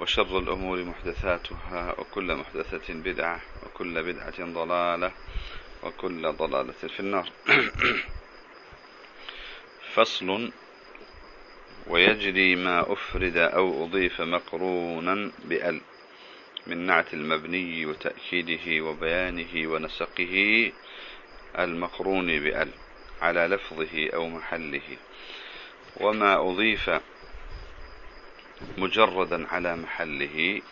وشر الأمور محدثاتها وكل محدثة بدعة وكل بدعة ضلالة وكل ضلالة في النار. فصل ويجري ما أفرد أو أضيف مقرونا بأل من نعت المبني وتأكيده وبيانه ونسقه المقرون بأل على لفظه أو محله. وما أضيف مجردا على محله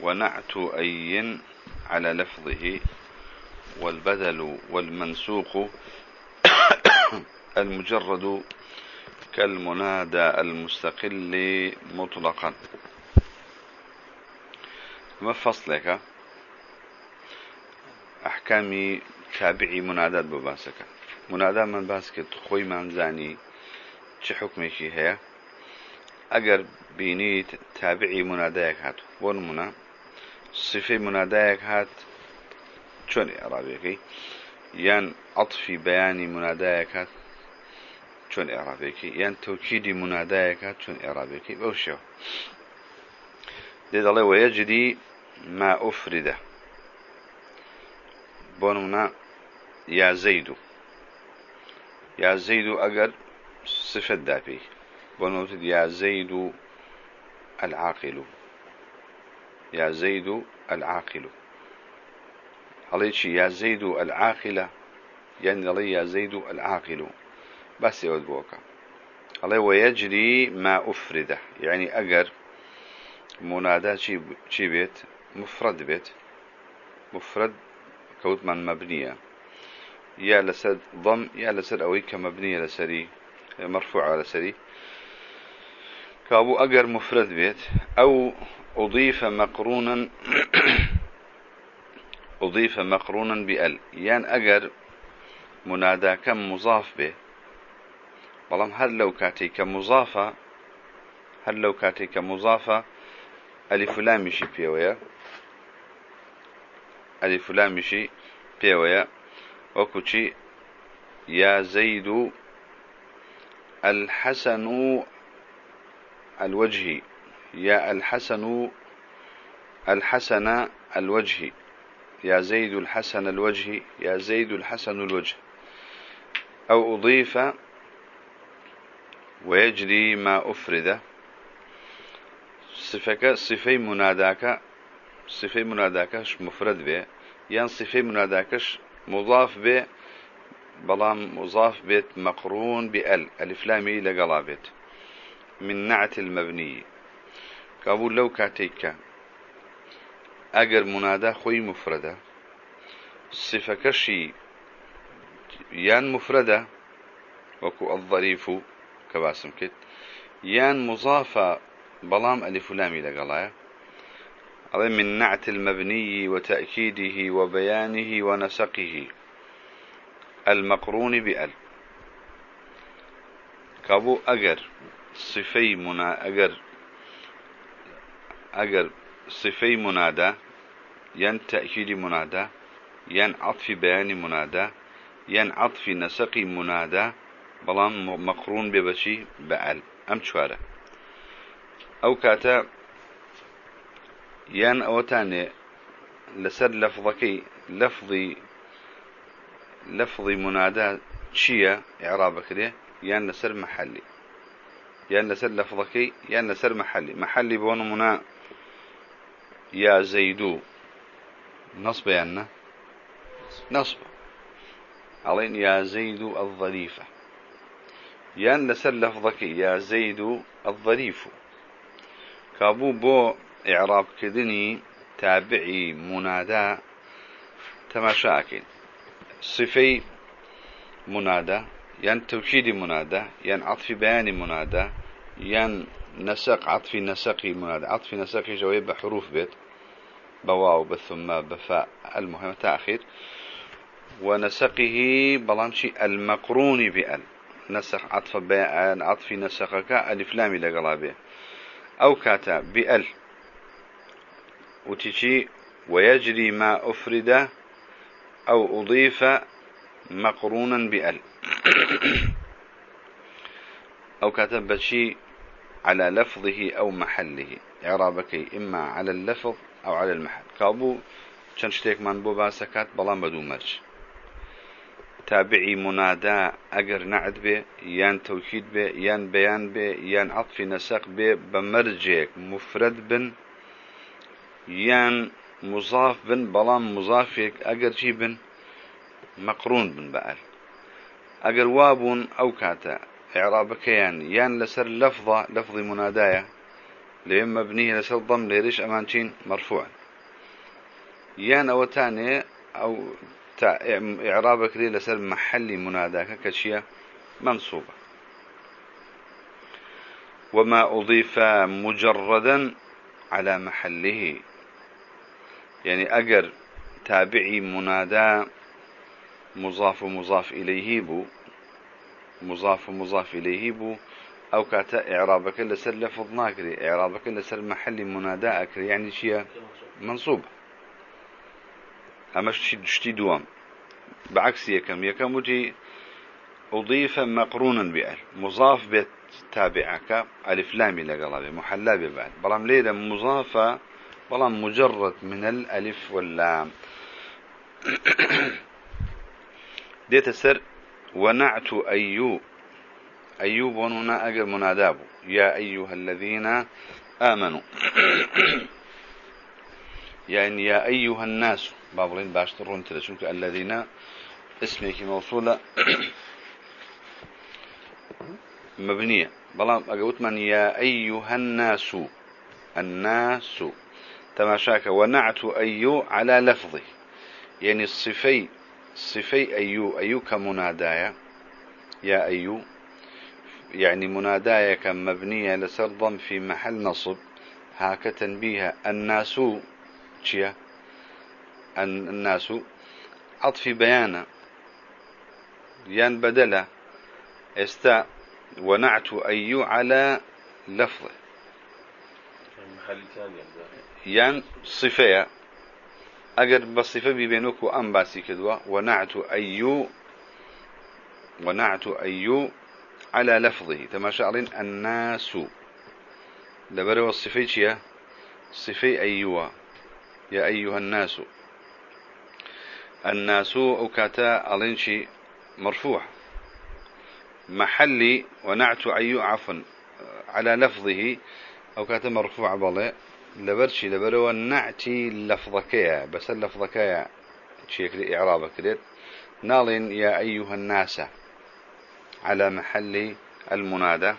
ونعت أي على لفظه والبدل والمنسوق المجرد كالمنادى المستقل مطلقا. ما فصلك؟ أحكام تابعي منادات بباسك. منادى من باسك خوي من زاني چه حكمك هي؟ اگر بینیت تابعی منادایك هات. بۆ نمونە صفەی منادایك هات چۆن ئێرابێکی یان عطفی بەیانی منادایك هات چۆن ئێرابێکی یان تەوکیدی منادایك هات چۆن ئێرابێکی بەو شێوە. دێ دەڵێ وەیەجدی ما ئوفریدە. بۆ نمونە یا زەید و. یا زەید و ئەگەر صفت داپی. بنوتد يا زيد العاقل. يا زيد العاقل. هليشي يا زيد العاقلة يعني لي يا زيد العاقل؟ بس يود بوكا. الله ويجري ما أفرده؟ يعني أجر منادى شي بيت؟ مفرد بيت. مفرد كوت من مبنية. يا لسد ضم يا لسد أوي كمبنية لسري. مرفوعة لسري. كابو أجر مفرد بيت أو أضيف مقرونا أضيف مقرونا بأل. يان أجر منادى كم مضاف به. بلام هل لو كاتي كمضافة هل لو كاتي كمضافة ألف لام مشي بيويا. ألف لام مشي بيويا. وكوشي يا زيد الحسن الوجه يا الحسن الحسن الوجه يا زيد الحسن الوجه يا زيد الحسن الوجه. أو أضيف ويجري ما أفرد. صفك صفي مناداك صفي مناداكش مفرد به يان صفي مناداكش مضاف به بلام مضاف بيت مقرون بأل. ألف لامي لقلا بيت. من نعت المبني. كابول لو كاتيك. اگر منادى خوي مفردة. صفة كشي يان مفردة. وكو الظريف كباسم كت. يان مضافة بلام ألف لامي لقلايا. من نعت المبني وتأكيده وبيانه ونسقه. المقرون بأل. كابو أجر. صفي منا أجر أجر صفي منادى ين تأكيد منادى ين عطف بيان منادى ين عطف نسقي منادى بلان مقرون ببشي بأل. أم شوارع أو كاتا ين أوتاني لسر لفظكي لفظي لفظي منادى شيا إعرابك ليه يان لسر محلي. يان لسر لفظكي يان لسر محلي. محلي بون منا يا زيدو. نصب يانا نصب. علين يا زيد الظريفة يان لسر لفظكي يا زيد الظريف. كابو بو إعراب كدني تابعي منادى تماشاكين. صفي منادى ين توكيد منادى ين عطف بيان منادى ين نسق عطفي نسقي منادى. عطفي نسقي جواب بحروف بيت بواو بثم بفاء المهم تأخير. ونسقه بلانشي المقرون بأل نسخ عطف بيان عطفي نسخك ألف لامي لقلابه أو كاتا بأل. وتشي ويجري ما أفرد أو أضيف مقرونا بأل. أو كاتب بشي على لفظه أو محله. إعرابك إما على اللفظ أو على المحل. كابو چەند شتێکمان بۆ باسەکات بەڵام بەدوو مەرج. تابعی منادا ئەگەر نعد بێ یان تەوکید بێ یان بەیان بێ یان عطفی نەسەق بێ بە مەرجێک مفرد بن یان مضاف بن بەڵام مضافێک ئەگەر چی بن؟ مەقرون بن بەئەل ئەگەر وابوون ئەو کاتە إعرابكيان يان لسر لفظة لفظ منادايا لين مبنية لسر ضم ليريش أمانتين مرفوع يان أو تاني أو إعرابك لي لسر محلي مناداك كشيا منصوبة. وما أضيف مجردا على محله. يعني أجر تابعي منادى مضاف مضاف إليه بو. مضاف مضاف إليه بو. أو كاتا إعرابك لسر لفظ ناكري إعرابك لسر محل منادى أكري يعني شيء منصوب. أما شتي دوام. بعكس يكم. يكم وجي أضيف مقرونا بأل. مضاف بيت تابعك. ألف لامي لقلبي محلا ببعد بلام ليلة مضافة بلام مجرد من الألف واللام. ديت السر ونعت أيوب أيوب ونونا أجر مناداب يا أيها الذين آمنوا. يعني يا أيها الناس. بابلين باشترون تلشونك الذين اسمك موصولة. مبنية. بلام أقوت من يا أيها الناس. الناس. تماشاك. ونعت أيو على لفظه يعني الصفي صفي أيو أيو كمنادايا يا أيو يعني منادايا مبنية لسرضم في محل نصب. هاك تنبيه الناس شيا؟ الناس عطف بيانا. يان بدلا. استا. ونعت أيو على لفظه. محل ثاني يان صفية. أجر بصفة بينك وأم باسي كدوا ونعت أيو ونعت أيو على لفظه. علين الناس لبروا الصفي شيا صفي أيوة يا أيها الناس الناس ألين شي مرفوع. محلي ونعت أيو عفوا على لفظه. أو كاتا مرفوع بالله لبرشي لبروا نعتي لفظكيا بس اللفظكيا شيء إعرابك كده نالين يا أيها الناس على محل المنادى.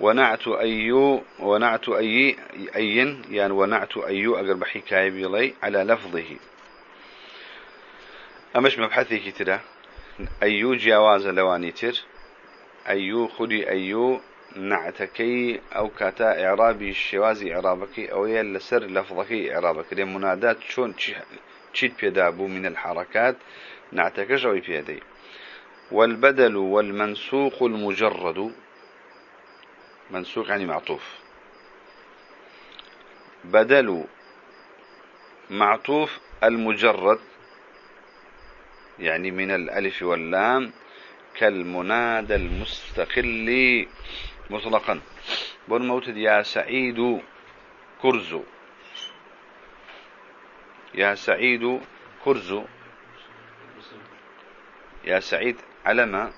ونعت أيو ونعت أي أين يعني ونعت أيو أقرب حكاية بيلي على لفظه. أمش مبحثي كتير أيو جواز لواني تر أيو خدي أيو نعتكي أو كاتا إعرابي الشوازي إعرابك أو يلسر لفظك إعرابك لأن منادات شون تشيد بيدابو من الحركات نعتكش أو بيدي. والبدل والمنسوق المجرد. منسوق يعني معطوف. بدل معطوف المجرد. يعني من الألف واللام. كالمنادى المستقل. مطلقا. بون موتد يا سعيد كرزو يا سعيد كرزو يا سعيد علم.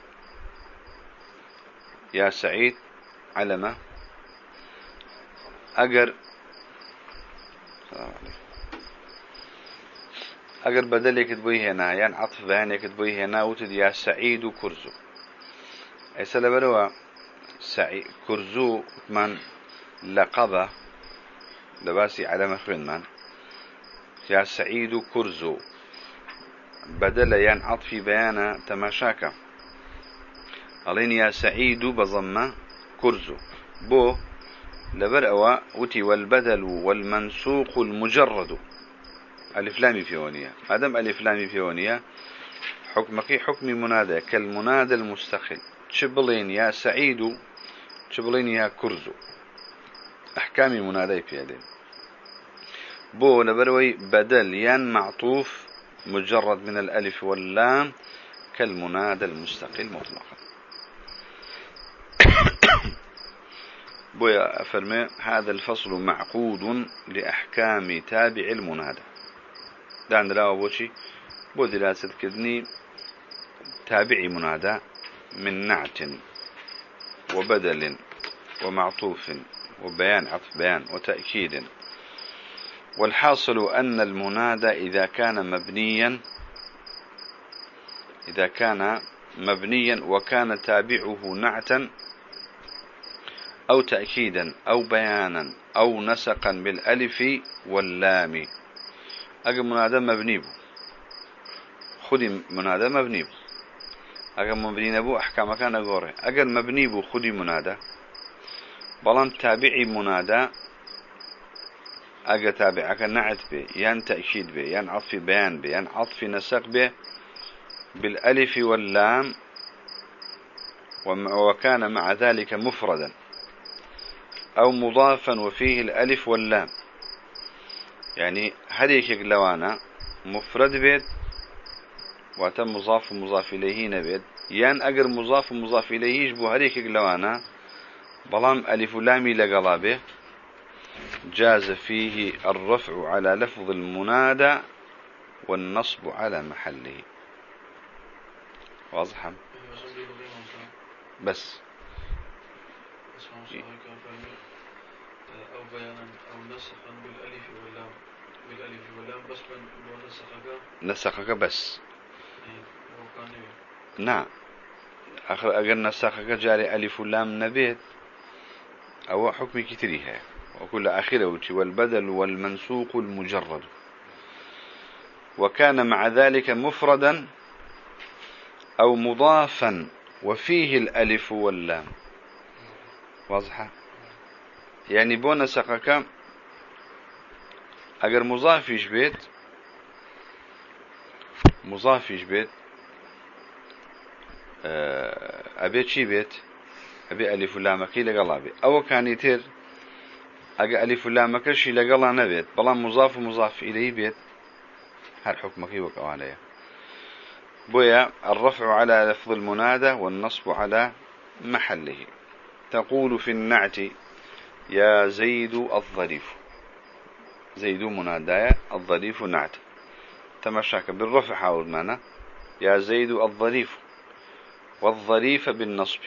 يا سعيد علم. أجر. أجر بدل يكتبوه هنا يعني عطف بهان يكتبوه هنا وتد يا سعيد كرزو أي سلبروا سعيد كرزو من لقبه لباسي على مخرن من. يا سعيد كرزو بدل ين عطفي بيانا تماشاك. ألين يا سعيد بضمة كرز بو لبر أوا وتي والبدل والمنسوق المجرد. ألف لامي فيونية مادام ألف لامي فيونية حكمك حكم منادى كالمنادى المستقل شبلين يا سعيد شبلين يا كرزو أحكام منادى في هذه بو لبروي بدل يان معطوف مجرد من الألف واللام كالمنادى المستقل مطلقا. بويا أفرمي هذا الفصل معقود لأحكام تابع المنادى. دعنا لا بوشي بو دراسة كذني تابعي منادى من نعت. وبدل ومعطوف وبيان عطف بيان وتأكيد. والحاصل أن المنادى إذا كان مبنيا إذا كان مبنيا وكان تابعه نعتا أو تأكيدا أو بيانا أو نسقا بالألف واللام. أجل منادى مبني خذي منادى مبني أجل مبني نبو أحكام كان غوري أجل مبني بو خذي منادى بلان تابعي منادى أجل تابعك نعت به ين تأكيد به ين عطف بيان به ين عطف نسق به بالألف واللام وكان مع ذلك مفردا. أو مضافا وفيه الألف واللام. يعني هذيك لوانا مفرد بيت وتم مضاف مضاف إليه نبيت. يان أجر مضاف مضاف إليه يجبو هذيك لوانا بلام ألف لامي لقلابه جاز فيه الرفع على لفظ المنادى والنصب على محله. واضحة بس. نسخك بس. وكان نعم. آخر أجر نسخك جاري ألف واللام نبيت أو حكم كتريها وكل آخره والبدل والمنسوق المجرد. وكان مع ذلك مفردا أو مضافا. وفيه الألف واللام. واضحة؟ يعني بونا سقك اگر مضافيش بيت مضافيش بيت؟ أبي چی لقلا بي أو كان يتر اگر ألف لامكشي لقلا نبيت بلا مضاف ومضاف اليه بيت هل حكمك وقوانيه بويا الرفع على لفظ المنادى والنصب على محله. تقول في النعت يا زيد الظريف. زيد منادايا الظريف نعت. تمشاك بالرفع حاول معنا يا زيد الظريف. والظريف بالنصب.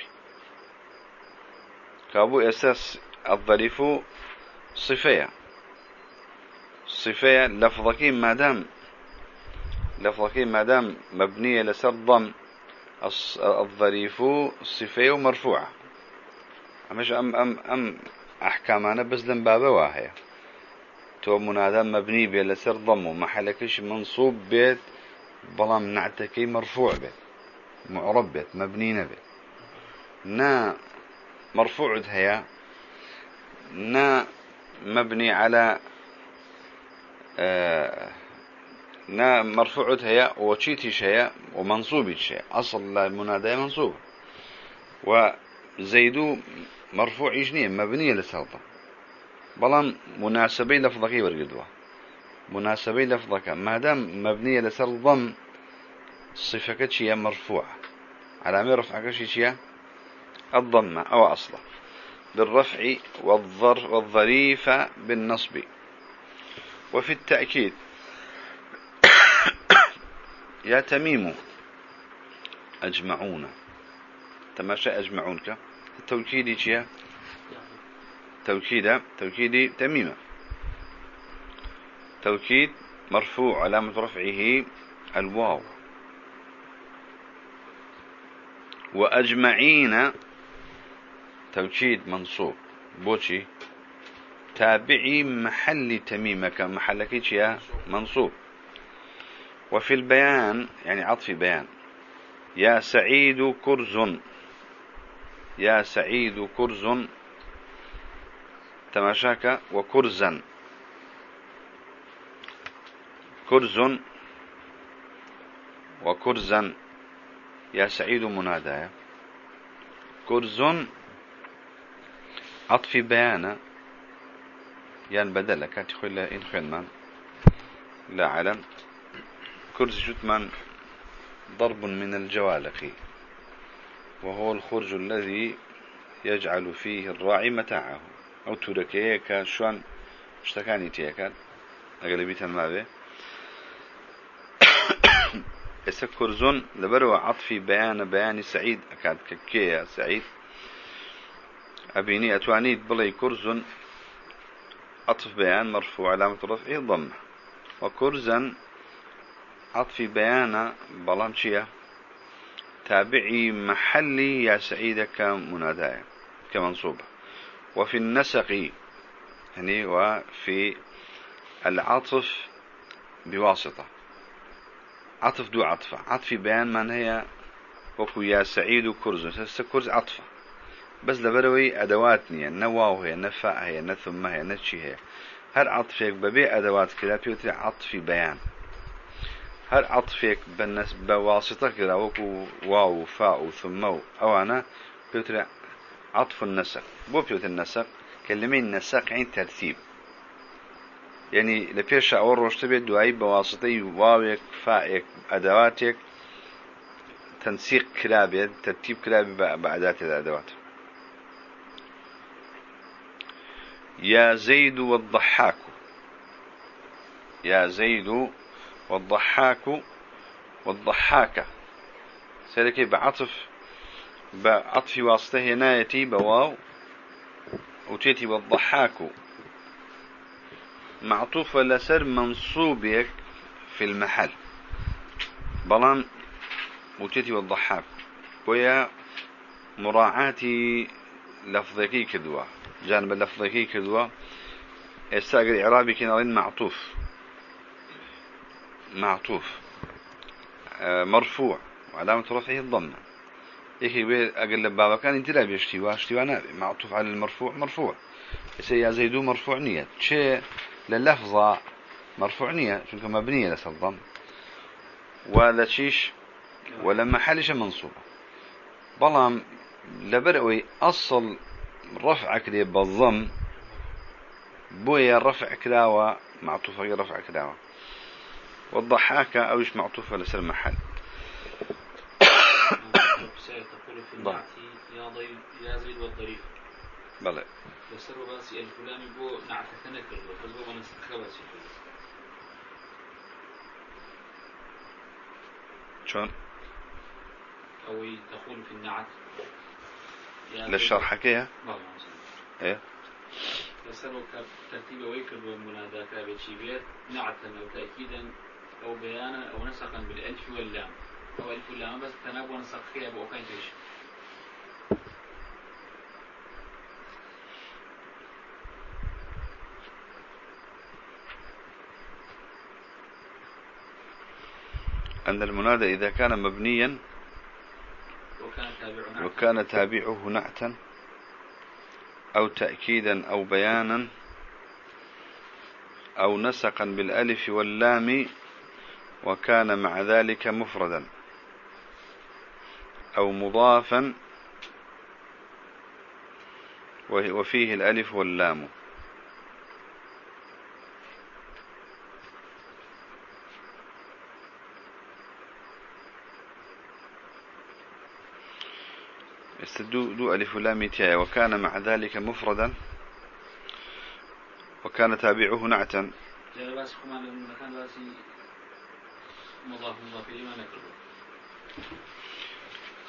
كابو أساس الظريف صفية. صفية لفظك ما دام لفظك ما دام مبنية لسر ضم. الظريف صفية مرفوعة أمش أم أم أم أحكامنا بس لم بابا تو منادى مبني بي لسر ضم ومحلكش منصوب بيت بلام نعتكي مرفوع بيت معرب بيت مبني بيت نا مرفوع هيا. نا مبني على آه نا مرفوع هيا وشيتي شيء ومنصوب شيء أصل المنادى منصوب. وزيدو مرفوع يجنيه مبنية للسلطة بلان مناسبة لفظك ورقدوه. مناسبة لفظك. ما دام مبنية لسر الضم صفك شيء مرفوعة على رفعك شيء الضمة أو أصلا بالرفع والظر والظريف بالنصب. وفي التأكيد. يا تميم. أجمعون. تماشى أجمعونك. التوكيد شيء توكيد توكيد تميمة. توكيد مرفوع علامة رفعه الواو. وأجمعين توكيد منصوب. بوشي. تابعي محل تميمك محلك يا؟ منصوب. وفي البيان يعني عطف بيان. يا سعيد كرز. يا سعيد كرز. تماشاك وكرزا. كرز وكرزا. يا سعيد منادى. كرز عطف بيانا يعني بدل. كانت يقول إن خير لا علم. كرز جتمان ضرب من الجوالق. وهو الخرج الذي يجعل فيه الراعي متاعه. أو تركيك شوان اشتكاني تيكا أغلبية ما به اسا كرزون لبروا عطفي بيان بيان سعيد أكاد ككيا سعيد أبيني أتوانيد بلي كرزون عطف بيان مرفوع علامة رفعه ضمه وكرزا عطف بيان بلام شيا تابعي محلي يا سعيد كمنادايا كمنصوبة وفي النسق يعني وفي العطف بواسطة. عطف دو عطفة. عطف بيان من هي وكو يا سعيد كرز. كرز عطفة. بس لبروي أدواتني نواو هي نفاء هي نثم هي نتشي هي. هر عطفك ببي أدوات كلا بيوتري عطف بيان. هر عطفك بالنسبة واسطة كلا وكو واو فاء ثم أو أنا بيوتري عطف النسق. بو بيوت النسق. كلمين نسق عين ترتيب. يعني لبيش أول روش تبي دعاي بواسطة واوك فائك أدواتك تنسيق كلابي ترتيب كلابي بأدوات الأدوات. يا زيد والضحاك. يا زيد والضحاك والضحاكة سألك بعطف بعطف واسطة هنا يتي بواو وتيتي والضحاك. معطوف لسر منصوبك في المحل. بلان وتيتي والضحاك. ويا مراعاتي لفظكي كدوة. جانب اللفظي كدوا استاقر إعرابي كنالين معطوف. معطوف. آه، مرفوع. وعلامة رفعه الضمة. إيه بي أقل بابا كان انت لا بيشتوا اشتوا نابي معطوف على المرفوع مرفوع. يا زيدو مرفوع نية شيء لللفظة مرفوع نية شنك مبنية لسلضم ولا شيش ولا محلش منصوبة بلام لبرئوي أصل رفع كده بالضم بويا رفع كلاوة معطوفة رفع كلاوة والضحاكة أوش معطوفة لسر محل. تقول في النعت يا ضيف يا زيد والضريف بلى. لسر باسي الكلام بو نعت بس بو من استخباسي شون أو تقول في النعت للشرح كيها إيه. يسألوا ترتيب ويكر والمنادى كابتشي بيت نعتا أو تأكيدا أو بيانا أو نسقا بالألف واللام. أو ألف واللام بس تناب ونسق فيها بأوكاين تيش أن المنادى إذا كان مبنيا وكان تابعه نعتا أو تأكيدا أو بيانا أو نسقا بالألف واللام وكان مع ذلك مفردا أو مضافا وفيه الألف واللام. دو, دو ألف لام تاء وكان مع ذلك مفردا. وكان تابعه نعتا.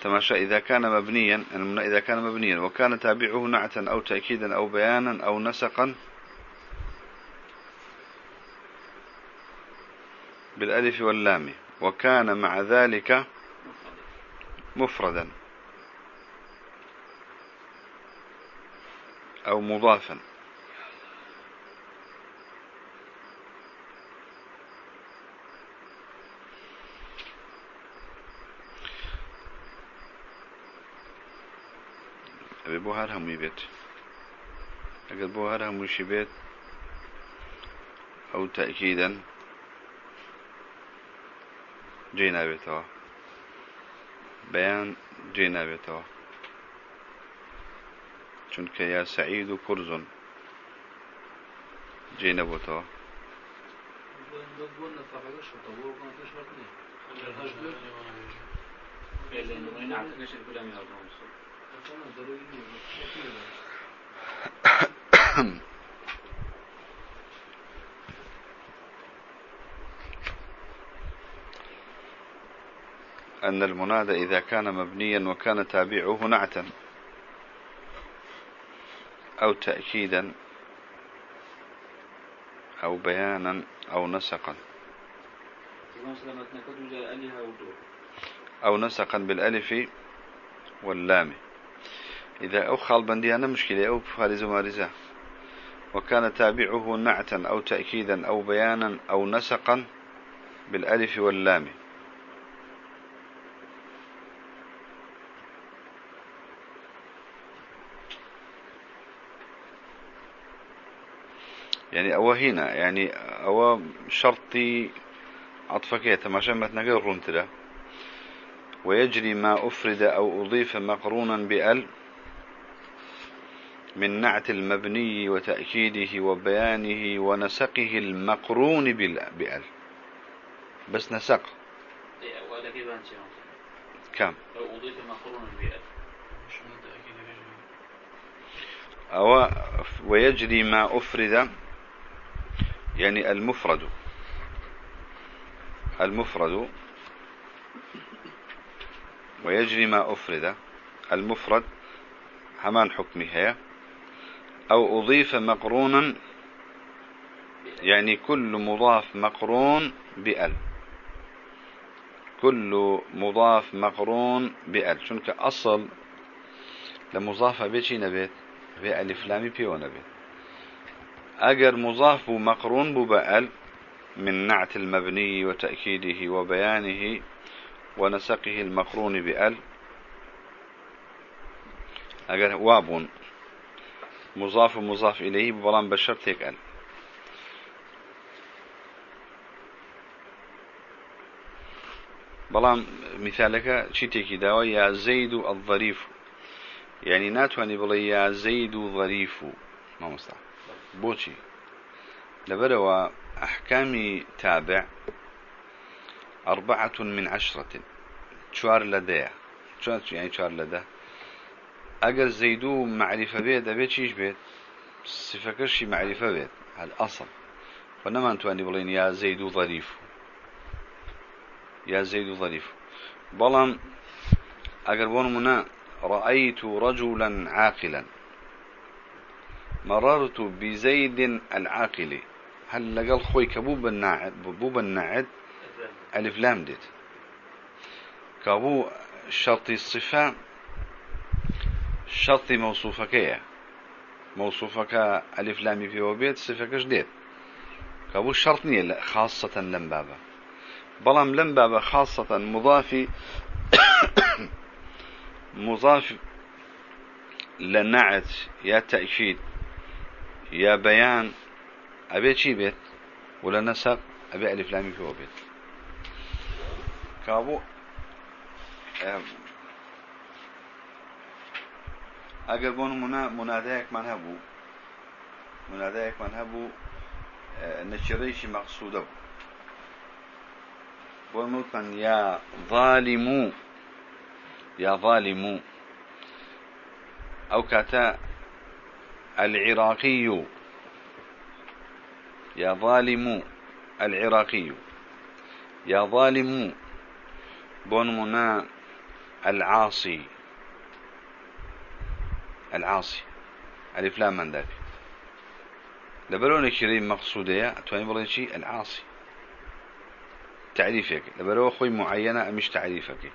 تماشى. إذا كان مبنيا إذا كان مبنيا. وكان تابعه نعتا أو تأكيدا أو بيانا أو نسقا بالألف واللام. وكان مع ذلك مفردا. أو مضافا. أبي بو هر همي بيت أقل بو هر هموشي بيت. أو تأكيدا. جينا بيتوا. بيان چونك يا سعيد كرز جينا بوتوا أن المنادى إذا كان مبنيا وكان تابعه نعتا. أو تأكيدا أو بيانا أو نسقا. أو نسقا بالألف واللام. إذا أوخى البنديانة مشكلة. أو فارز مارزة وكان تابعه نعتا أو تأكيدا أو بيانا أو نسقا بالألف واللام. يعني أو هنا يعني أو شرطي عطفك تماشى متنقل رنتلا ويجري ما أفرد أو أضيف مقرونا بأل من نعت المبني وتأكيده وبيانه ونسقه المقرون بأل بس نسق. كم؟ أو أضيف مقرونا بأل. أو ويجري ما أفرد يعني المفرد. المفرد ويجري ما أفرد. المفرد همان حكمها أو أضيف مقرونا يعني كل مضاف مقرون بأل. كل مضاف مقرون بأل. شنك أصل لمضافة بيشي نبيت بألف لامي بيو نبيت أجر مضاف مقرون ببأل من نعت المبني وتأكيده وبيانه ونسقه المقرون بأل. أجر واب مضاف مضاف إليه بلان بشرت هيك أل. بلان مثالك شتيكي داوا يا زيد الظريف. يعني ناتواني بلي يا زيد ظريف. ما مستعد. بوشي لبروا أحكام تابع أربعة من عشرة شوار لدي شوار يعني شوار لدى أجر زيدو معرفة بيت أبيت شيش بيت صفة كرشي معرفة بيت الأصل فنما أنتو أني بلين يا زيدو ظريف يا زيد ظريف بلان أجر بون منا رأيت رجلا عاقلا. مررت بزيد العاقل. هل لقال خوي كبوب الناعد بوب الناعد ألف لام ديت. كابو شرط الصفة شرط موصوفك يا. موصوفك ألف لام في وبيت صفة جديد كابو شرط نية خاصة لم بابا. بلام لم بابا خاصة مضافي مضاف لنعت يا تأكيد. يا بيان أبي شي بيت؟ ولا نسق أبي ألف لامي في بيت. كابو. أقل بون منا مناداك من هبو. مناداك من هبو نشريش مقصودة بون موتن يا ظالمو. يا ظالمو. أو كاتا العراقي. يا ظالم العراقي. يا ظالم بونمنا العاصي. العاصي. ألف لام من ذاك. لبرون كريم مقصودية تواني بلين شيء العاصي. تعريفك. لبرو خوي معينة مش تعريفك.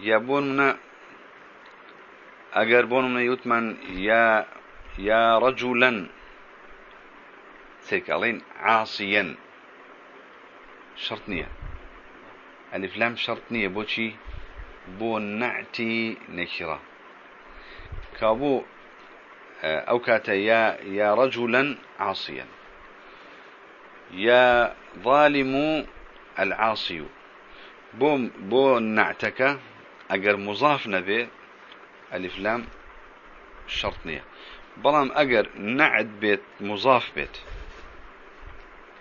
يابون منا اگر بون من يوتمن يا يا رجلا. سيكالين عاصيا. شرطنية ألف لام شرطنية بوشي بو نعتي نكرة. كابو آه، أو كاتا يا, يا رجلا عاصيا. يا ظالم العاصي. بو بو نعتك. أجر مضاف نبي ألف لام شرطنية بلام أجر نعد بيت مضاف بيت.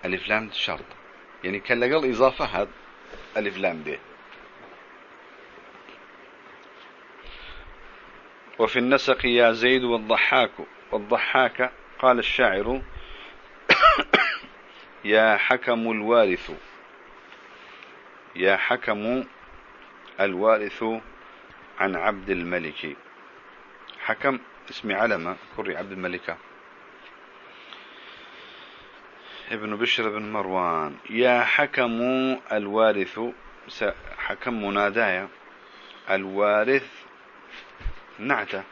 ألف لام شرط. يعني كان لقل إضافة هذا ألف لام به وفي النسق يا زيد والضحاك والضحاك قال الشاعر يا حكم الوارث. يا حكم الوارث عن عبد الملك. حكم اسم علمة كري عبد الملكة ابن بشر بن مروان. يا حكم الوارث. حكم منادايا. الوارث نعته.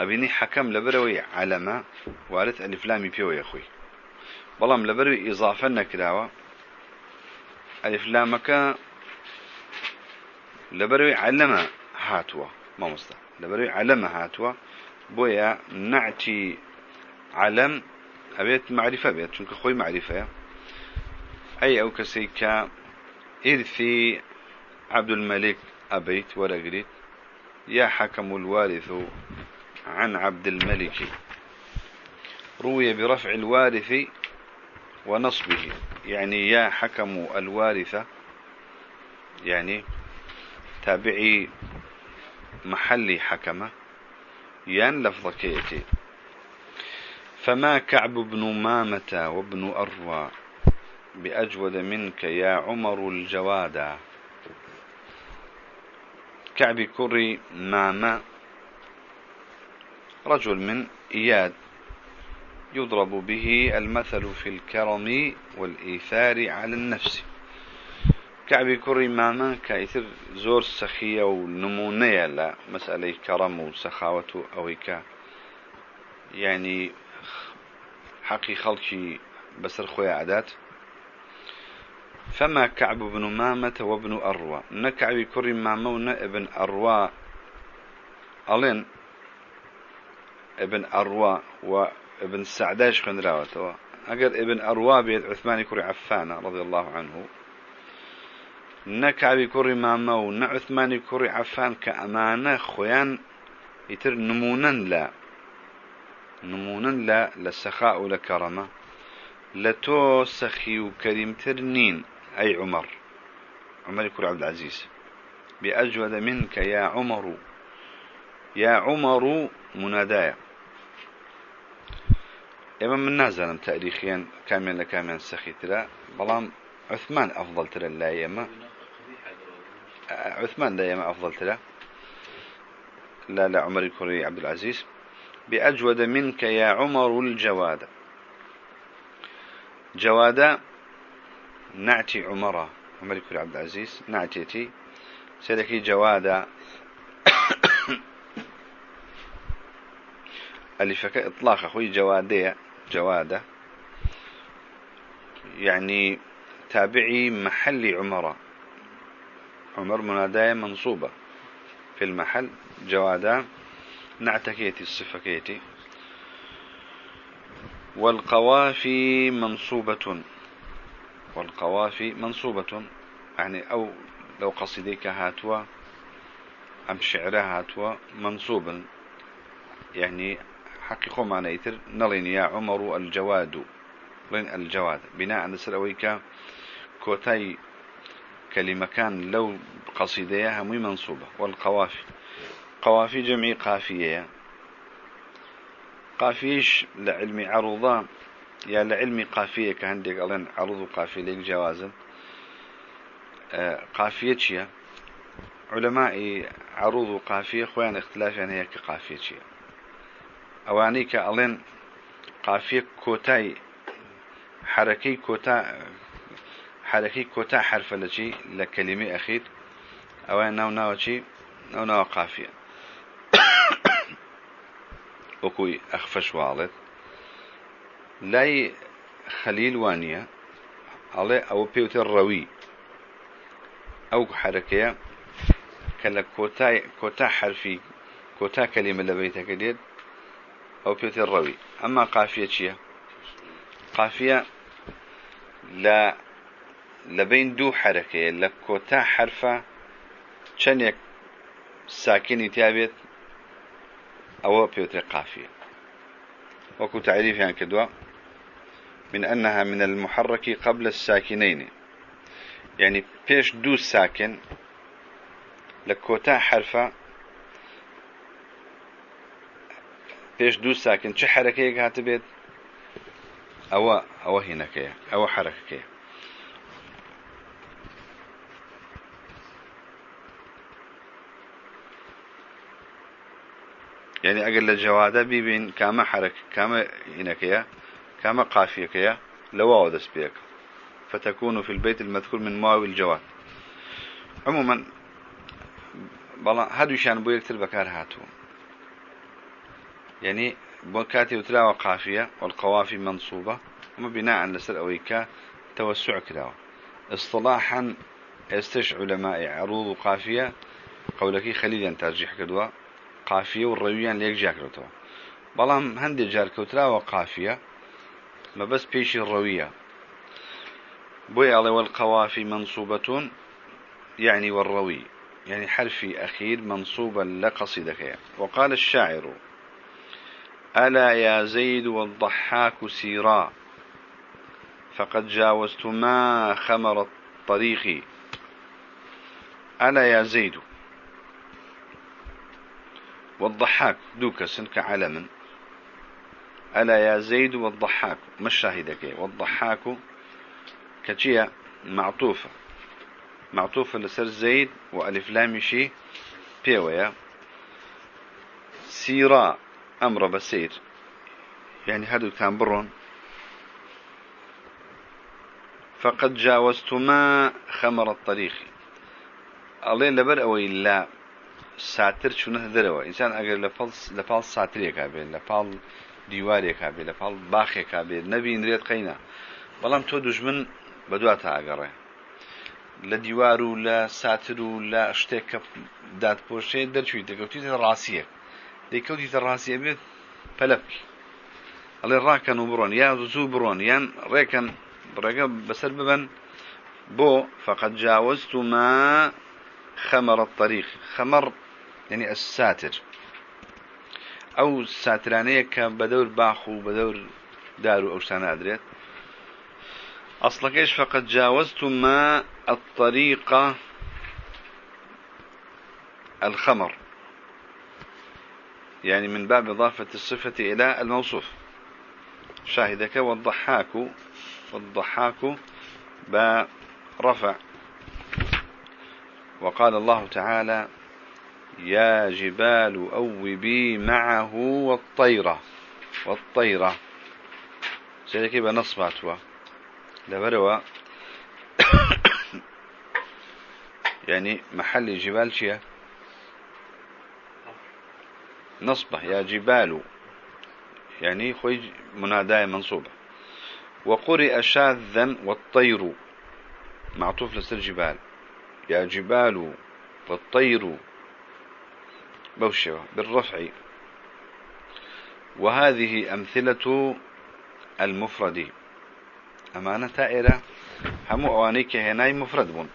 أبيني حكم لبروي علمة وارث ألف لامي بيو يا أخوي. بلام لبروي إضافة نكراوة. ألف لامك لبروي علمة هاتوا. ما مصدر. لبروي علمة هاتوا. بويا نعتي علم. أبيت معرفة بيت شنك خوي معرفة. أي أو كسيكا إرثي عبد الملك أبيت ولا قريت يا حكم الوارث عن عبد الملك. روي برفع الوارث ونصبه. يعني يا حكم الوارث. يعني تابعي محلي حكمة يان لفظ كيتي فما كعب بن مامة وابن أروى بأجود منك يا عمر الجوادا كعب كري ماما رجل من إياد يضرب به المثل في الكرم والإيثار على النفس. كعب كري ماما كايثر زور سخية ونمونية لا مسألة كرم وسخاوة أو كا يعني حقي خلقي بسر خويا عادات. فما كعب بن مامة وابن أروى نكعب كري مامون ابن أروى ألين ابن أروى وابن سعداش خن راوته أجر ابن أروى بيت عثمان كري عفان رضي الله عنه نكعب كري مامو نعثمان كري عفان كأمانة خويان يتر نمونا لا نمونا لا لسخاء لكرمة لتو سخي وكريم ترنين أي عمر عمر يكون عبد العزيز بأجود منك يا عمر يا عمر منادايا إما من نازل تاريخيا كامل لكامل سخي ترى بلام عثمان أفضل ترى لا يما عثمان لا يما أفضل ترى. لا لا عمر الكوري عبد العزيز. بأجود منك يا عمر الجواد. جواد نعتي عمره عمر كل عبد العزيز نعتيتي. سيدكي جوادة اللي فك إطلاق أخوي جوادية جوادة يعني تابعي محلي عمره عمر مناداية منصوبة في المحل جوادة نعتكيتي الصفكيتي والقوافي منصوبة. والقوافي منصوبة. يعني أو لو قصيديك هاتوا أم شعرها هاتوا منصوبا يعني حقيقة معنى يتر نلين يا عمر الجواد. لين الجواد. بناء على سرويك كوتاي كلمة كان لو قصيديها مي منصوبة والقوافي. قوافي جمعي قافية. قافيش لعلم عروضة. يا لعلمي قافية كهندك ألين عروض قافية ليك جوازا آه، قافية شيا؟ علماء عروض قافية خوان اختلاف يعني هي كقافية شيا. أواني كألين قافية كوتاي حركي كوتا حركي كوتا حرف لشي لكلمة أخير أوان ناو ناو شي ناو ناو قافية. وكوي أخفش والد. لاي خليل وانيا على أو بيوت الروي. أو حركة. كلا كوتا كوتا حرفي. كوتا كلمة لبيتك ديت أو بيوت الروي. أما قافية شيء قافية لا لبين دو حركة لكوتا حرفة شنيك ساكني تابت أو بيوت قافية وكو تعريف يعني كدوا من أنها من المحرك قبل الساكنين يعني بيش دو ساكن لكوتا حرفة بيش دو ساكن چه حركة هاتبت أو أو هناك أو حركة يعني أقل الجوادة بيبين كما حركة كما هناك كما قافية كيا لواو دس فتكون في البيت المذكور من مواوي الجواد. عموما بلا هادو شان بو يكتر بكار هاتو يعني بوكاتي وتلاوى قافية والقوافي منصوبة وما بناء لسر أويكا توسع كلاوة اصطلاحا استش علماء عروض قافية قولك خليلا ترجيح كدوا قافية والرويان ليك جاكرتوا بلام هندي جار كوتلاوى قافية ما بس بيش الروية بوي على والقوافي منصوبة يعني والروي يعني حرفي أخير منصوبا لقصدك وقال الشاعر ألا يا زيد والضحاك سيرا فقد جاوزت ما خمر الطريق. ألا يا زيد. والضحاك دوك سنك علما ألا يا زيد والضحاك؟ ما الشاهدك؟ والضحاك كتشيا معطوفة معطوفة لسر زيد وألف لام شي بيويا. سيرا أمر بسير. يعني هادو كان برون. فقد جاوزت ما خمر الطريق. الله لبر أو لا. ساتر شنو ذروة إنسان أجر لفال لفال ساتريك أبي لفال دیوارێکا بێ لە پاڵ باخێکا بێ نەبینرێت قەینا بەڵام تۆ دوژمن بەدواتە ئاگەڕێ. لە دیوار و لە ساتر و لە شتێک کە دادپۆشێ دەرچوی دەکەوتیتە ڕاستیە. دەیکەوتیتە ڕاستیە بێت پەلە بکە. ئەڵێ ڕاکەن و بڕۆن یا زوو بڕۆن یان ڕێکەن ڕێگە بەسەر ببن بۆ فقط جاوزت ما خمر الطريق خمر يعني الساتر أو ساترانەیە کە بەدەور باخ و بەدەور دار و ئەدرێت أصلكيش فقد جاوزت ما الطريقة الخمر. يعني من باب إضافة الصفة إلى الموصوف. شاهدك والضحاك والضحاك برفع وقال الله تعالى يا جبال أوبي معه والطيرة. والطيرة. سيدك يبقى نصباتوا لبروا يعني محل جبال شيا نصبه. يا جبال. يعني خوي مناداة منصوبة. وقرئ شاذا والطير. معطوف لسر جبال. يا جبال والطير. بوشوة بالرفع. وهذه أمثلة المفرد. أمانة تائرة. هم أوانيك هناي مفرد بون.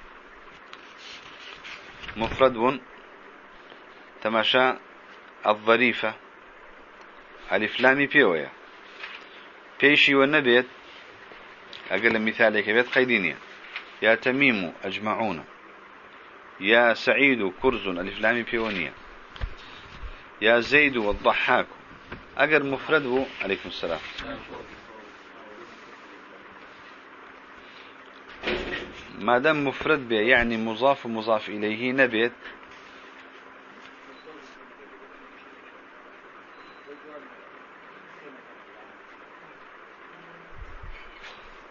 مفرد بون. تماشى الظريفة. الإفلامي بيويا بيشي والنبيت. أقل مثالك بيت قيدينيا يا تميم أجمعون. يا سعيد كرز. الإفلامي بيونيا يا زيد والضحاك. أجر مفرد بو عليكم السلام. ما دام مفرد به يعني مضاف ومضاف إليه نبيت.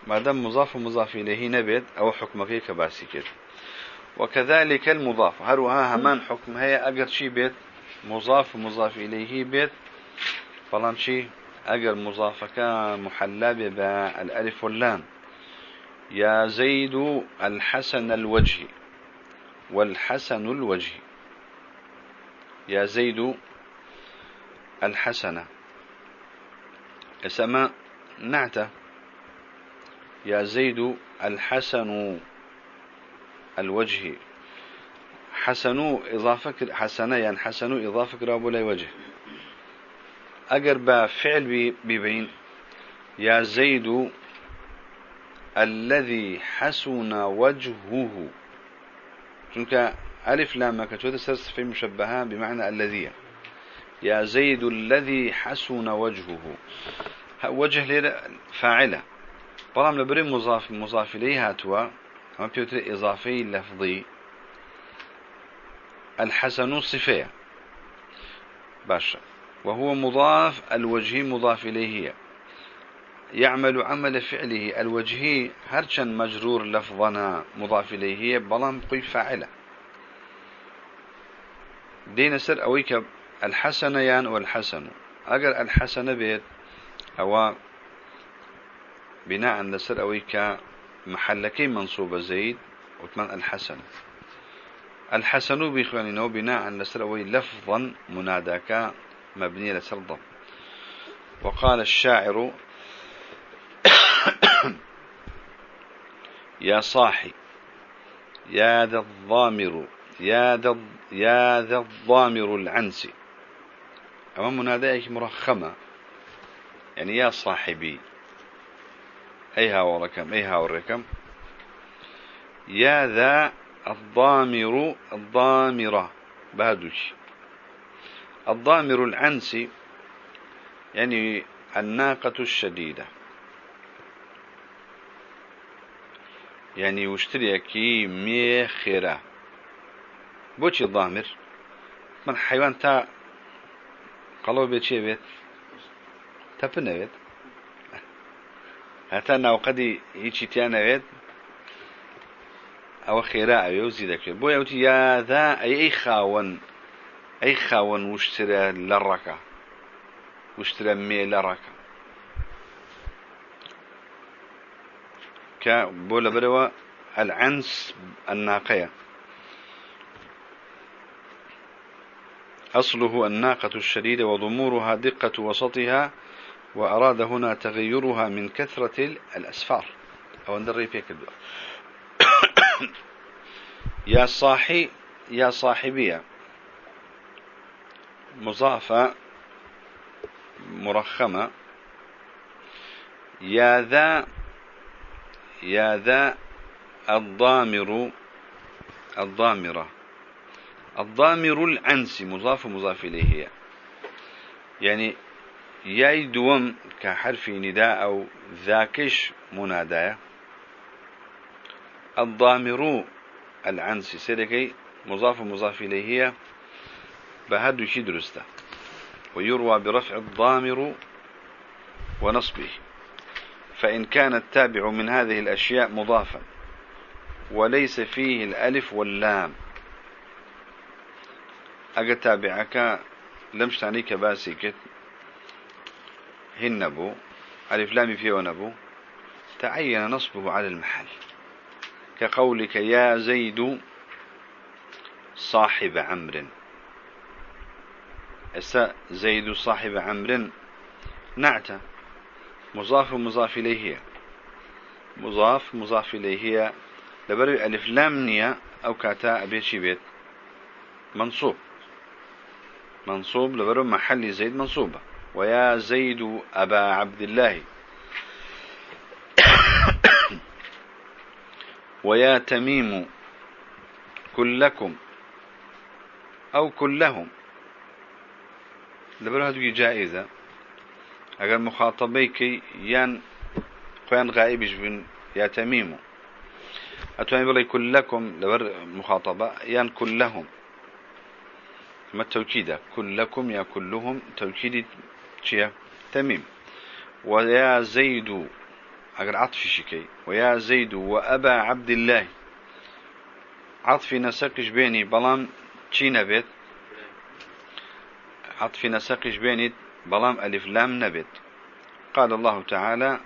ما دام مضاف ومضاف إليه نبيت. أو حكمك كباسي كده. وكذلك المضاف. هروها همان حكم؟ هي أجر شي بيت؟ مضاف مضاف إليه بيت. فلان شي؟ أجر مضافك محلى بالألف واللام. يا زيد الحسن الوجه والحسن الوجه. يا زيد الحسنة اسما نعته يا زيد الحسن الوجه. حسن إضافة حسنة يعني حسن إضافة رابو لي وجه. أجر بفعل ببين يا زيد الذي حسن وجهه. شنك ألف لام كتوت سرس في مشبهة بمعنى الذي. يا زيد الذي حسن وجهه. وجه فاعلة. بلام لبري مضاف مضاف إليه هاتوا هم بيوتر إضافي لفظي. الحسن صفية باشا. وهو مضاف الوجه مضاف إليه يعمل عمل فعله الوجهي هرشن مجرور لفظنا مضاف إليه بلام قي فاعلة. دين سر أويك الحسنيان والحسن. أجر الحسن بيت أو بناء لسر أويك محلكي منصوب زيد وثمان الحسن. الحسن بإخواننا بناء لسر أوي لفظا مناداك مبني لسر ضم وقال الشاعر يا صاحي يا ذا الضامر يا ذا يا ذا الضامر العنسي أما منادائك مرخمة. يعني يا صاحبي أيها وركم أيها وركم يا ذا الضامر الضامرة بهدوش. الضامر العنسي يعني الناقة الشديدة. يعني وشتريكي ميخرة. بوشي الضامر. من حيوان تا قالوا بيت شي بيت؟ تبنى بيت. هتا ناو قدي تيانا بيت؟ أو خيراء يوزي ذاك بو يوتي يا ذا اي خاون اي خاون وشترى لركا وشترى مي لركا كبولا بروا العنس الناقية. أصله الناقة الشديدة وضمورها دقة وسطها وأراد هنا تغيرها من كثرة الأسفار. أو ندري فيك الدواء يا صاحي يا صاحبية مضافة مرخمة. يا ذا يا ذا الضامر الضامرة. الضامر العنسي مضاف مضاف إليه يعني ياي دوم كحرف نداء أو ذاكش مناداة الضامر العنسي سيركي مضاف مضاف إليه بهدو شي درسته. ويروى برفع الضامر ونصبه. فإن كان التابع من هذه الأشياء مضافا وليس فيه الألف واللام. أجا تابعك لم شتانيك باسكت هنبو ألف لام فيه ونبو. تعين نصبه على المحل. كقولك يا زيد صاحب عمر. زيد صاحب عمر؟ نعته مضاف مضاف إليه مضاف مضاف إليه لبرو ألف لام نية أو كاتا أبيت شي بيت. منصوب. منصوب لبرو محل زيد منصوبة. ويا زيد أبا عبد الله. ويا تميم كلكم أو كلهم. لبرو هذه جائزة. اگر مخاطبه كي يان قيان غائبش بن يا تميم. أتواني بلي كلكم لبر مخاطبة يان كلهم. ما التوكيدة كلكم يا كلهم. توكيد تميم. ويا زيد اگر عطف شكي ويا زيد وأبا عبد الله. عطفي نسقش بيني بلام چي نبت عطفي نسقش بيني بلام ألف لام نبت قال الله تعالى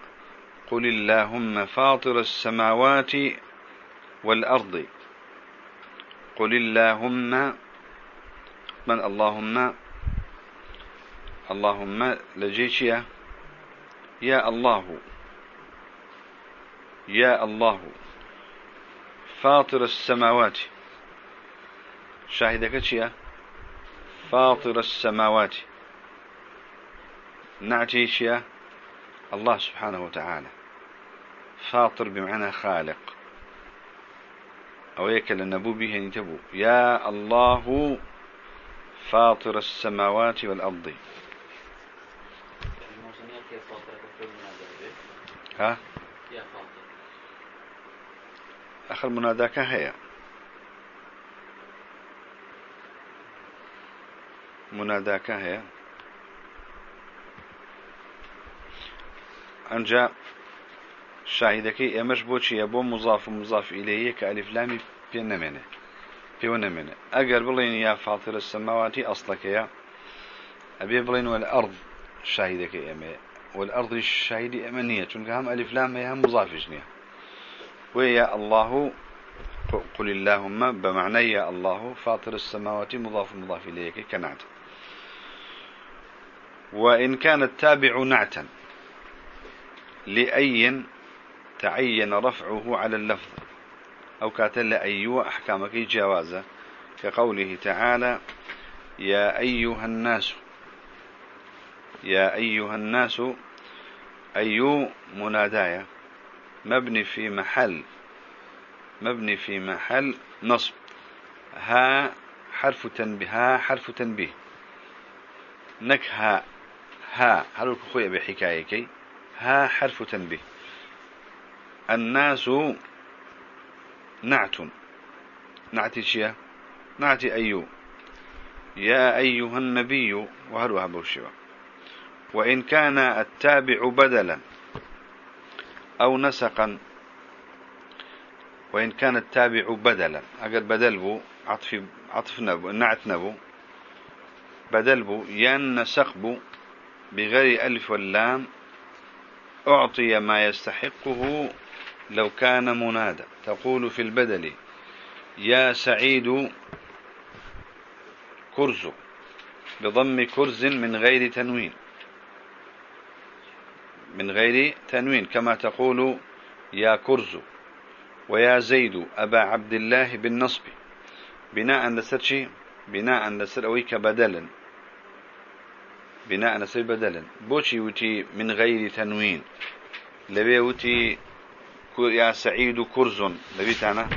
قل اللهم فاطر السماوات والأرض. قل اللهم من اللهم؟ اللهم لجيشيا. يا الله. يا الله فاطر السماوات. شاهدك شيا فاطر السماوات. نعتي شيا الله سبحانه وتعالى. فاطر بمعنى خالق. أو يكل النبو به نتبو يا الله فاطر السماوات والأرض. ها يا فاطر آخر مناداك هي مناداك هي أنجا شاهدەکەی ئێمەش بۆچیە بۆ مزاف و مزاف ئیلەیە کە ئەلیفلامی پێ نەمێنێ. پێوە نەمێنێ. ئەگەر بڵێن یا فاترە سەماواتی ئەسڵەکەیە ئەبێ بڵێن وە ئەرض شاهدەکەی ئێمە والأرض الشاهد چونك هم ألف لام هي هم مضافش نية ويا الله قل اللهم بمعنى يا الله فاطر السماوات مضاف مضاف إليك كنعت. وإن كان التابع نعتا لأي تعين رفعه على اللفظ أو كاتل أيو أحكامك جوازة كقوله تعالى يا أيها الناس يا أيها الناس أيو منادايا. مبني في محل مبني في محل نصب. ها حرف تنبيه ها حرف تنبيه. نكها ها هل خويا بحكايكي ها حرف تنبيه. الناس نعت. نعتي شيا نعتي أيو. يا أيها النبي وهلوها بوشوا وإن كان التابع بدلا. أو نسقا. وإن كان التابع بدلا. أقل بدل بو عطف عطف نبو نعت نبو بدل بوو یان نسق بوو بغير ألف واللام. أعطي ما يستحقه لو كان منادى. تقول في البدل يا سعيد كرز. بضم كرز من غير تنوين. من غير تنوين كما تقول يا كرز ويا زيد أبا عبد الله بالنصب. بناء لسر بناء لسر أويك بدلا. بناء لسر بدلا. بوشي وتي من غير تنوين. لبي وتي يا سعيد كرز. لبيت أنا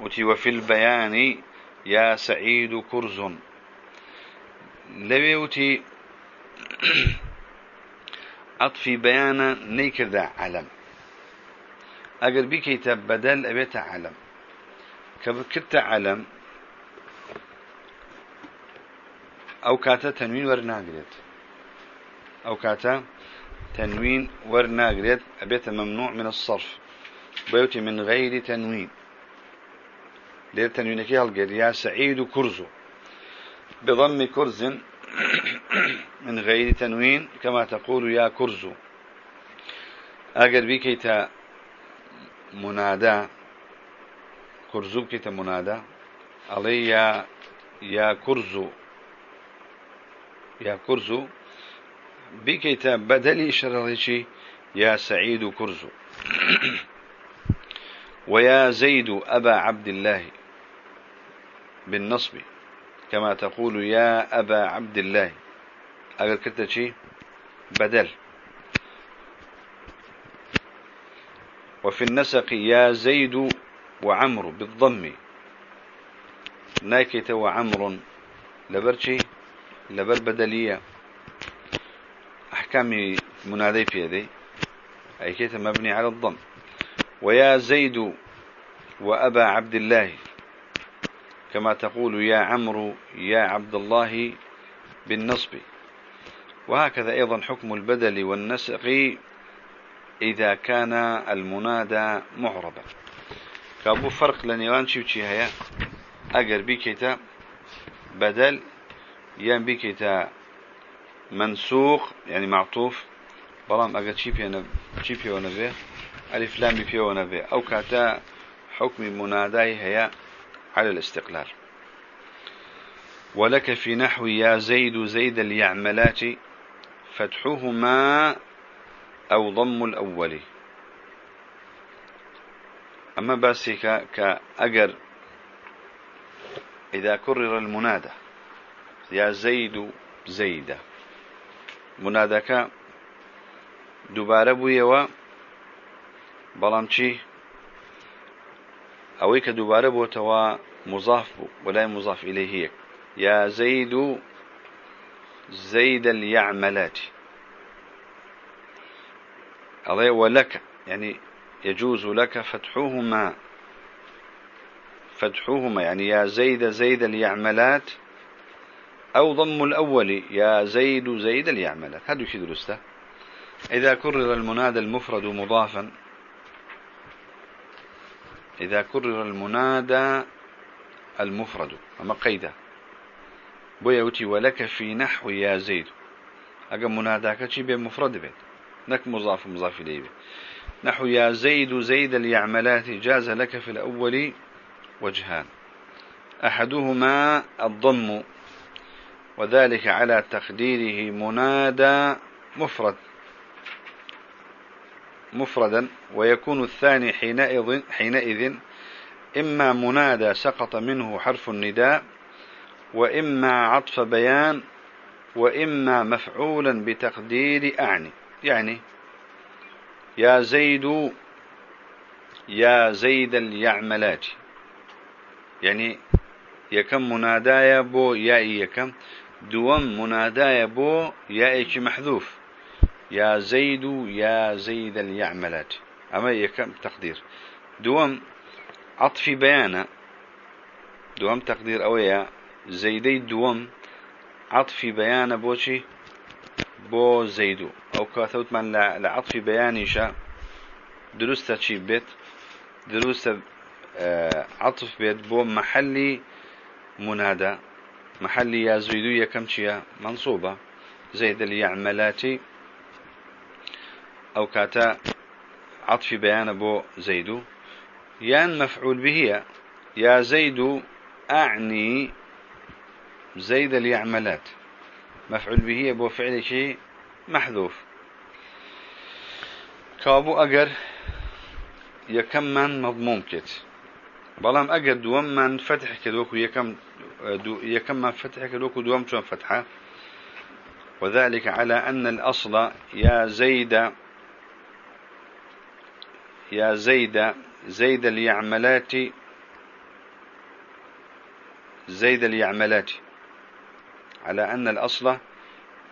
وتي وفي البيان يا سعيد كرز. لبي وتي عطفی بەیانە نەیکردە عەلەم. ئەگەر بیکەیتە بەدەل ئەوێتە عەلەم. کە بکردتە عەلەم ئەو کاتە تەنوین وەرناگرێت. ئەو کاتە تەنوین وەرناگرێت ئەبێتە مەمنوع من الصرف. بەوتی من غەیری تەنوین. لێر تەنوینەکەی هەڵگەری یا سعید و کورز بضم كرز من غير تنوين كما تقول يا كرز أجر بكيت منادى كرزو بكيت منادى علي يا يا كرزو يا كرزو بكيت بدلي شرطي يا سعيد كرزو ويا زيد أبا عبد الله بالنصب كما تقول يا أبا عبد الله أقل كنت شيء بدل. وفي النسق يا زيد وعمر بالضم. ناكت وعمر. لبرشي لبر بدلية. أحكام منادي في يدي أي كيت مبني على الضم. ويا زيد وأبا عبد الله. كما تقول يا عمرو يا عبد الله بالنصب. وهكذا أيضا حكم البدل والنسق إذا كان المنادى معربا. كابو فرق لنيوان شو هيا؟ أجر بكتا بدل يان بكتا منسوخ يعني معطوف. بلام أجر شي بينا شي بينا به ألف لام بينا به أو كاتا حكم مناداي هيا على الاستقلال. ولك في نحو يا زيد زيد اليعملات فتحهما أو ضم الأول. أما باسي كأجر إذا كرر المنادى. يا زيد زيدة منادك دوبارة بوویەوە بەڵام چی ئەوەی کە دووبارە بۆتەوە مضاف وەلای مضاف إليه يا زيد زيد اليعملات الله ولك يعني يجوز لك فتحهما. فتحهما يعني يا زيد زيد اليعملات أو ضم الأول يا زيد زيد اليعملات هذا شيء درسته إذا كرر المنادى المفرد مضافا إذا كرر المنادى المفرد أما قيده. بويوتي ولك في نحو يا زيد. أقا مناداك شي بين مفرد بيت. نك مضاف مضاف إليه نحو يا زيد زيد اليعملات جاز لك في الأول وجهان. أحدهما الضم وذلك على تقديره منادى مفرد. مفردا ويكون الثاني حينئذ, حينئذ إما منادى سقط منه حرف النداء وإما عطف بيان وإما مفعولا بتقدير أعني. يعني يا زيد يا زيد اليعملات يعني يكم منادايا بو يا يكم. دوم منادايا بو يا محذوف. يا زيد يا زيد اليعملات أما يكم تقدير. دوم عطفي بيانا دوم تقدير أويا. زيدي دوم عطفي بيانا بوشي بو زيدو. أو كثوت من لعطفي بيانيشا دروستا شي بيت. دروستا آه عطف بيت بو محلي منادى. محلي يا زيدو يا كم منصوبة. زيد اليعملاتي أو كاتا عطف بيان بو زيد يان مفعول به يا. زيد أعني زيد اليعملات مفعول به بو فعل شيء محذوف. كابو أجر يكم من مضموم كت بلام أجر دوم من فتح كدوكو يكم دو يكم من فتح كدوكو دوم شون فتحة. وذلك على أن الأصل يا زيد يا زيد زيد اليعملات زيد اليعملات على أن الأصل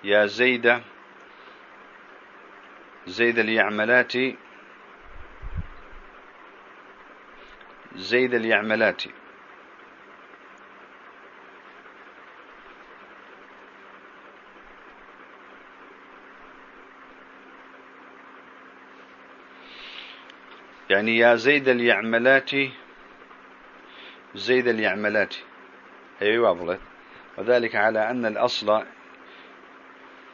يا زيد زيد اليعملات زيد اليعملات. يعني يا زيد اليعملات زيد اليعملات. أيوة بلت وذلك على أن الأصل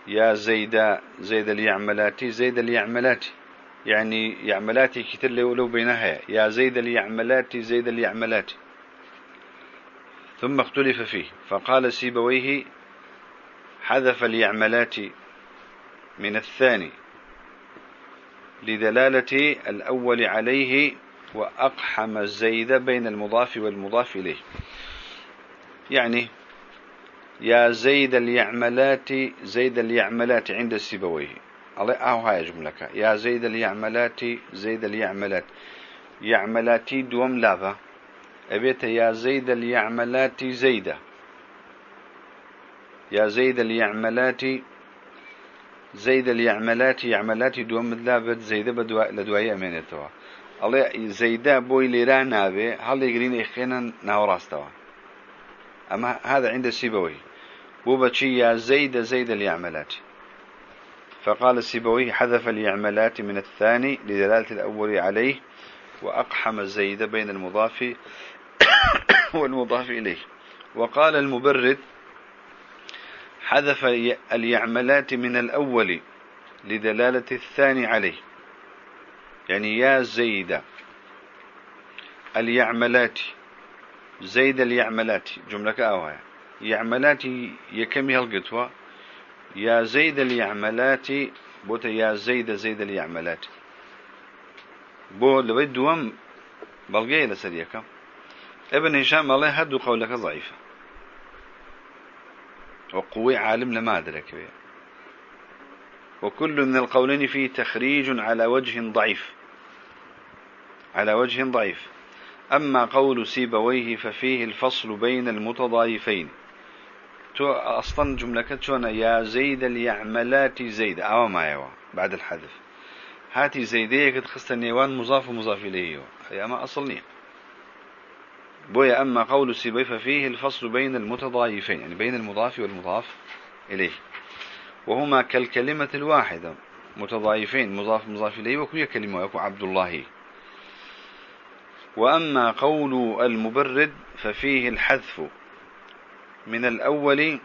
يا زيد زيد اليعملات زيد اليعملات يعني يعملاتي كتير لو بينها. يا زيد اليعملات زيد اليعملات ثم اختلف فيه. فقال سيبويه حذف اليعملات من الثاني. لدلالة الأول عليه وأقحم الزيد بين المضاف والمضاف إليه. يعني يا زيد اليعملات زيد اليعملات عند السبويه. الله أهو هاي جملك يا زيد اليعملات زيد اليعملات. يعملاتي دوم لافا أبيت يا زيد اليعملات زيدة. يا زيد اليعملات زيد اليعملات يعملات دوم لابد زيدة بدوا لدواي أمانتوا الله زيدة بوي ليرا نابي هل يقرين إخينا ناوراستوا أما هذا عند السيبوي بوبتشي يا زيد زيد اليعملات. فقال السيبوي حذف اليعملات من الثاني لدلالة الأول عليه وأقحم زيد بين المضاف والمضاف إليه. وقال المبرد حذف اليعملات من الأول لدلالة الثاني عليه. يعني يا زيد اليعملات زيد اليعملات جملة أوها يعملات يكم هلقتوا يا زيد اليعملات بوت يا زيد زيد اليعملات بو لبيت دوام بلغي لسريكم ابن هشام الله هدو قولك ضعيفة. وقوي عالم لما أدرك به. وكل من القولين فيه تخريج على وجه ضعيف. على وجه ضعيف. أما قول سيبويه ففيه الفصل بين المتضايفين. تو أصلا جملة كتشونا يا زيد اليعملات زيد أو ما يوا بعد الحذف. هاتي زيدية قد خست النيوان مضاف ومضاف إليه. هي أما أصلني بويا أما قول سيبويه ففيه الفصل بين المتضايفين يعني بين المضاف والمضاف إليه. وهما كالكلمة الواحدة. متضايفين مضاف مضاف إليه وكل كلمة ويكو عبد الله. وأما قول المبرد ففيه الحذف. من الأول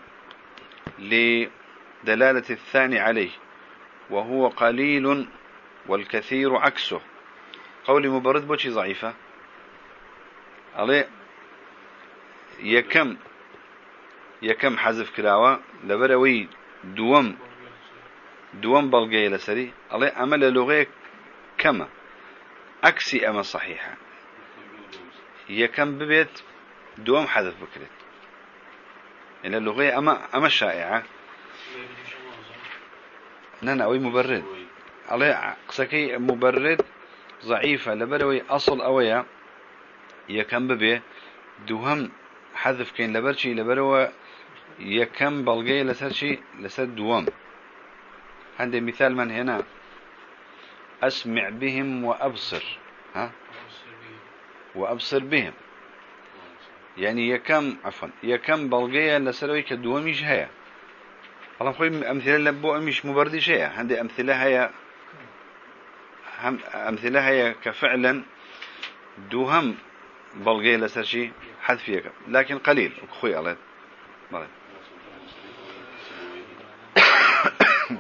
لدلالة الثاني عليه وهو قليل والكثير عكسه. قول مبرد بوشي ضعيفة. عليه يكم يكم حذف كلاوة لبروي دوم دوم بلغي لسري. الله عمل لغة كما عكسي أما صحيحة. يكم ببيت دوم حذف بكرت إن اللغة أما أما شائعة. نانا أوي مبرد. عليه قسكي مبرد ضعيفة. لبروي أصل أويا يكم ببي. دوهم حذف كين لبرشي. لبروا يكم بلغي لسر شي لسر دوام عندي مثال من هنا. أسمع بهم وأبصر. ها؟ وأبصر بهم. يعني يكم عفوا يكم بلغي لسروي كدواميش هيا. والله خوي أمثلة لبو مش مبردي شيء عندي أمثلة هي أمثلة هي كفعلا دوهم بلغي لسر شي حذف لكن قليل أخوي الله. مرة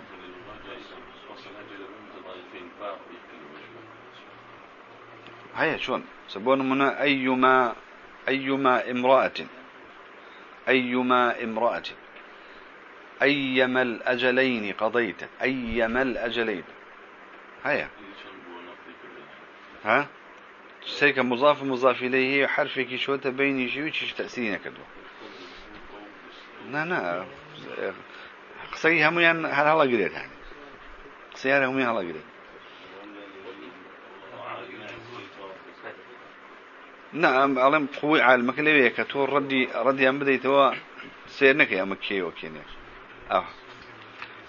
هيا شلون؟ سبون منا أيما أيما امرأة أيما امرأة أيما الأجلين قضيت أيما الأجلين. هيا. ها؟ سيك مضاف مضاف إليه حرفك شو تبيني شو وش تأثيرنا كده لا لا. قصي هم يعني هلا قريت يعني قصي هم هلا قريت. نعم ألم قوي عالم كلي كتور ردي ردي أم بدي توا سيرنك يا مكي وكيني آه.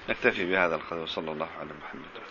نكتفي بهذا القدر. صلى الله على محمد.